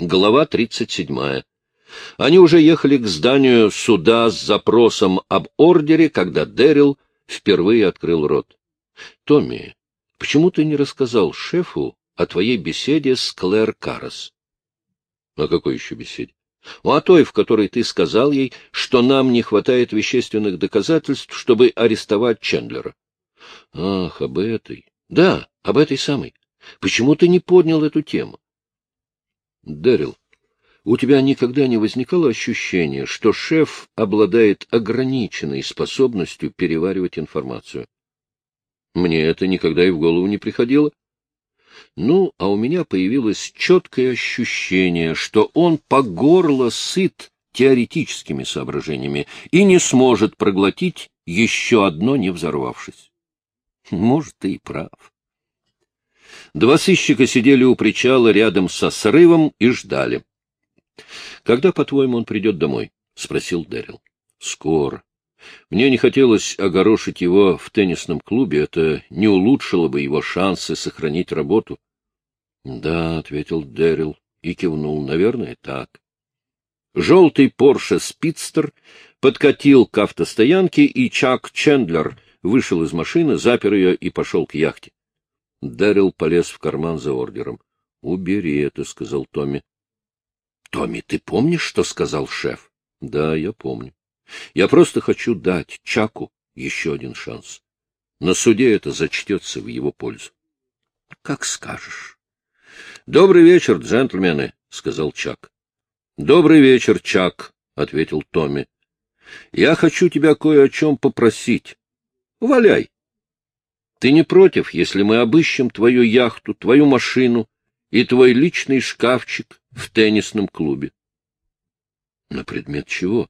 Глава 37. Они уже ехали к зданию суда с запросом об ордере, когда Дэрил впервые открыл рот. — Томми, почему ты не рассказал шефу о твоей беседе с Клэр Каррес? — О какой еще беседе? — О той, в которой ты сказал ей, что нам не хватает вещественных доказательств, чтобы арестовать Чендлера. — Ах, об этой. Да, об этой самой. Почему ты не поднял эту тему? — Дэрил, у тебя никогда не возникало ощущения, что шеф обладает ограниченной способностью переваривать информацию? Мне это никогда и в голову не приходило. Ну, а у меня появилось четкое ощущение, что он по горло сыт теоретическими соображениями и не сможет проглотить еще одно, не взорвавшись. Может, ты и прав. Два сыщика сидели у причала рядом со срывом и ждали. — Когда, по-твоему, он придет домой? — спросил Дэрил. — Скоро. Мне не хотелось огорошить его в теннисном клубе, это не улучшило бы его шансы сохранить работу. — Да, — ответил Дэрил и кивнул, — наверное, так. Желтый Порше Спидстер подкатил к автостоянке, и Чак Чендлер вышел из машины, запер ее и пошел к яхте. Дэрил полез в карман за ордером. — Убери это, — сказал Томми. — Томми, ты помнишь, что сказал шеф? — Да, я помню. Я просто хочу дать Чаку еще один шанс. На суде это зачтется в его пользу. — Как скажешь. — Добрый вечер, джентльмены, — сказал Чак. — Добрый вечер, Чак, — ответил Томми. — Я хочу тебя кое о чем попросить. Валяй. Ты не против, если мы обыщем твою яхту, твою машину и твой личный шкафчик в теннисном клубе? На предмет чего?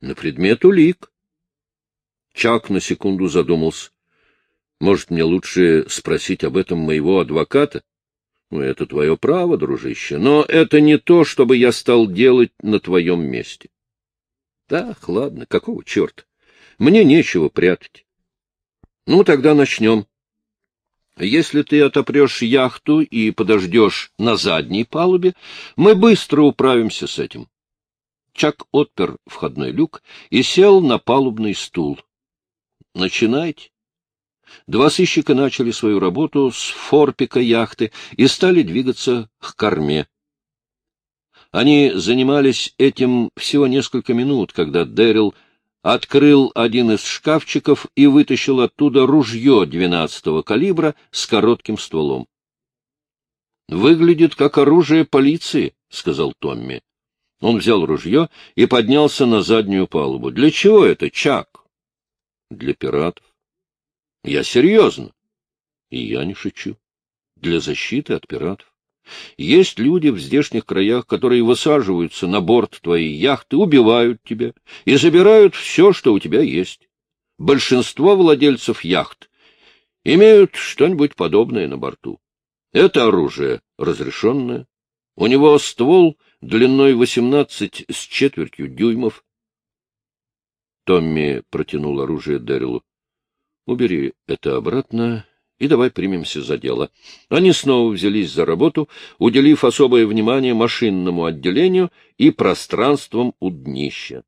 На предмет улик. Чак на секунду задумался. Может, мне лучше спросить об этом моего адвоката? Ну, это твое право, дружище, но это не то, чтобы я стал делать на твоем месте. Так, ладно, какого черта? Мне нечего прятать. Ну, тогда начнем. Если ты отопрешь яхту и подождешь на задней палубе, мы быстро управимся с этим. Чак отпер входной люк и сел на палубный стул. — Начинайте. Два сыщика начали свою работу с форпика яхты и стали двигаться к корме. Они занимались этим всего несколько минут, когда Дэрил открыл один из шкафчиков и вытащил оттуда ружье двенадцатого калибра с коротким стволом. — Выглядит как оружие полиции, — сказал Томми. Он взял ружье и поднялся на заднюю палубу. — Для чего это, Чак? — Для пиратов. — Я серьезно. — И я не шучу. Для защиты от пиратов. Есть люди в здешних краях, которые высаживаются на борт твоей яхты, убивают тебя и забирают все, что у тебя есть. Большинство владельцев яхт имеют что-нибудь подобное на борту. Это оружие разрешенное. У него ствол длиной восемнадцать с четвертью дюймов. Томми протянул оружие Дэрилу. — Убери это обратно и давай примемся за дело. Они снова взялись за работу, уделив особое внимание машинному отделению и пространствам у днища.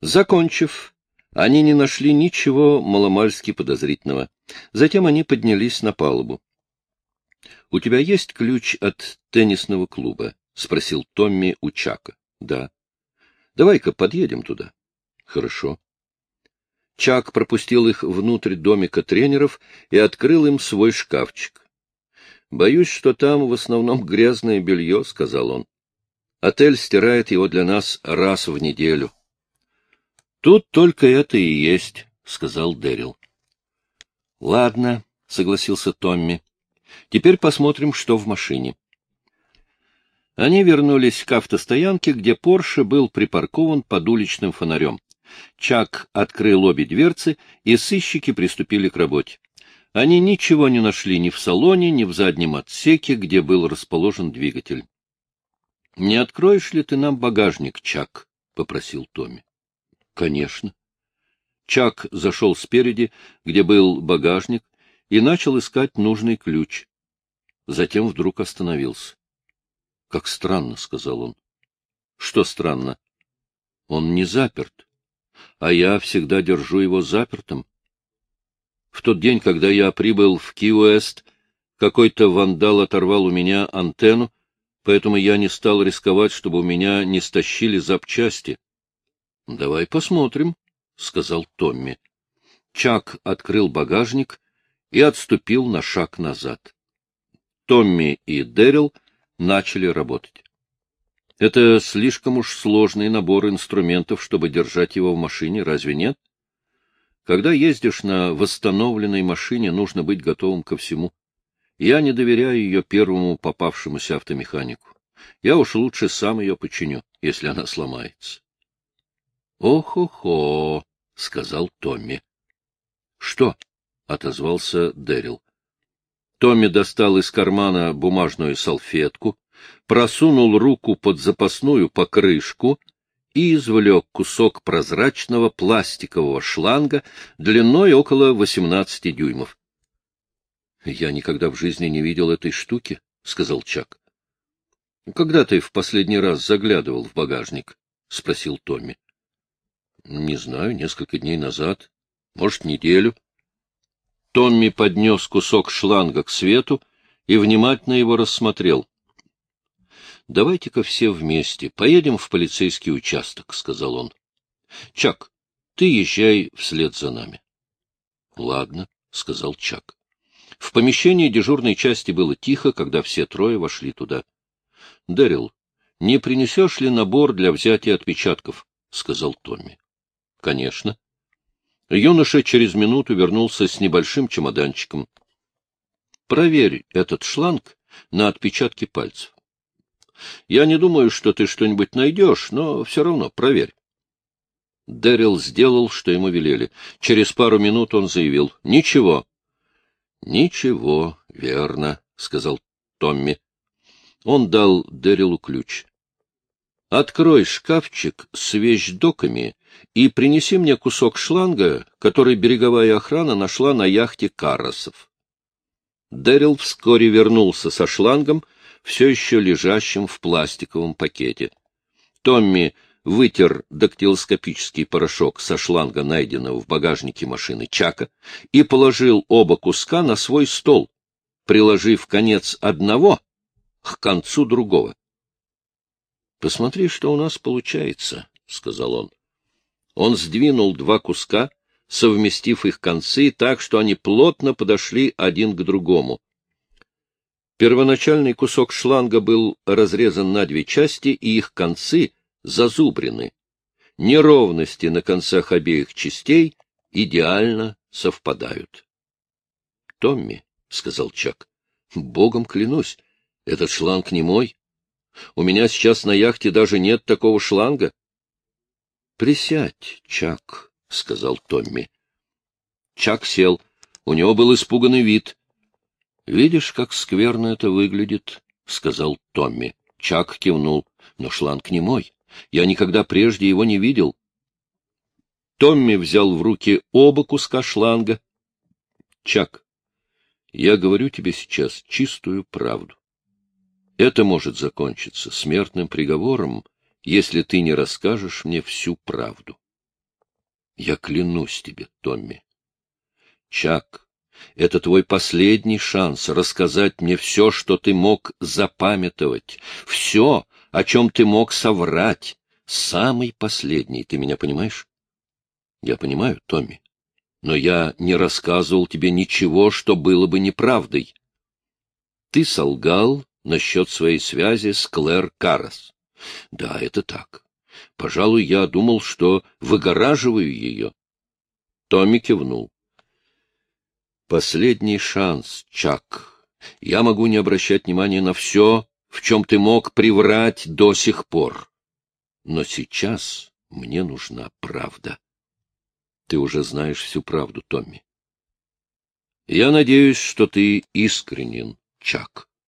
Закончив, они не нашли ничего маломальски подозрительного. Затем они поднялись на палубу. — У тебя есть ключ от теннисного клуба? — спросил Томми у Чака. — Да. — Давай-ка подъедем туда. — Хорошо. Чак пропустил их внутрь домика тренеров и открыл им свой шкафчик. — Боюсь, что там в основном грязное белье, — сказал он. — Отель стирает его для нас раз в неделю. — Тут только это и есть, — сказал Дэрил. — Ладно, — согласился Томми. — Теперь посмотрим, что в машине. Они вернулись к автостоянке, где Порше был припаркован под уличным фонарем. Чак открыл обе дверцы, и сыщики приступили к работе. Они ничего не нашли ни в салоне, ни в заднем отсеке, где был расположен двигатель. — Не откроешь ли ты нам багажник, Чак? — попросил Томми. — Конечно. Чак зашел спереди, где был багажник, и начал искать нужный ключ. Затем вдруг остановился. Как странно, — сказал он. — Что странно? Он не заперт, а я всегда держу его запертым. В тот день, когда я прибыл в Ки-Уэст, какой-то вандал оторвал у меня антенну, поэтому я не стал рисковать, чтобы у меня не стащили запчасти. — Давай посмотрим, — сказал Томми. Чак открыл багажник и отступил на шаг назад. Томми и Дэрил начали работать. Это слишком уж сложный набор инструментов, чтобы держать его в машине, разве нет? Когда ездишь на восстановленной машине, нужно быть готовым ко всему. Я не доверяю ее первому попавшемуся автомеханику. Я уж лучше сам ее починю, если она сломается. «Ох-охо!» — сказал Томми. «Что?» — отозвался Дэрил. Томми достал из кармана бумажную салфетку, просунул руку под запасную покрышку и извлек кусок прозрачного пластикового шланга длиной около 18 дюймов. — Я никогда в жизни не видел этой штуки, — сказал Чак. — Когда ты в последний раз заглядывал в багажник? — спросил Томми. — Не знаю, несколько дней назад. Может, неделю. Томми поднес кусок шланга к свету и внимательно его рассмотрел. — Давайте-ка все вместе поедем в полицейский участок, — сказал он. — Чак, ты езжай вслед за нами. — Ладно, — сказал Чак. В помещении дежурной части было тихо, когда все трое вошли туда. — Дэрил, не принесешь ли набор для взятия отпечатков? — сказал Томми. — Конечно. Юноша через минуту вернулся с небольшим чемоданчиком. — Проверь этот шланг на отпечатки пальцев. Я не думаю, что ты что-нибудь найдешь, но все равно проверь. Дэрил сделал, что ему велели. Через пару минут он заявил. — Ничего. — Ничего, верно, — сказал Томми. Он дал Дэрилу ключ. — Открой шкафчик с вещдоками и принеси мне кусок шланга, который береговая охрана нашла на яхте Карросов. Дэрил вскоре вернулся со шлангом, все еще лежащим в пластиковом пакете. Томми вытер дактилоскопический порошок со шланга, найденного в багажнике машины Чака, и положил оба куска на свой стол, приложив конец одного к концу другого. — Посмотри, что у нас получается, — сказал он. Он сдвинул два куска, совместив их концы так, что они плотно подошли один к другому. Первоначальный кусок шланга был разрезан на две части, и их концы зазубрены. Неровности на концах обеих частей идеально совпадают. — Томми, — сказал Чак, — богом клянусь, этот шланг не мой. У меня сейчас на яхте даже нет такого шланга. — Присядь, Чак, — сказал Томми. Чак сел. У него был испуганный вид. — Видишь, как скверно это выглядит, — сказал Томми. Чак кивнул. — Но шланг не мой. Я никогда прежде его не видел. Томми взял в руки оба куска шланга. — Чак, я говорю тебе сейчас чистую правду. Это может закончиться смертным приговором, если ты не расскажешь мне всю правду. Я клянусь тебе, Томми. Чак, это твой последний шанс рассказать мне все, что ты мог запамятовать, все, о чем ты мог соврать, самый последний, ты меня понимаешь? Я понимаю, Томми, но я не рассказывал тебе ничего, что было бы неправдой. Ты солгал насчет своей связи с Клэр Карас. Да, это так. Пожалуй, я думал, что выгораживаю ее. Томми кивнул. Последний шанс, Чак. Я могу не обращать внимания на все, в чем ты мог приврать до сих пор. Но сейчас мне нужна правда. Ты уже знаешь всю правду, Томми. Я надеюсь, что ты искренен, Чак.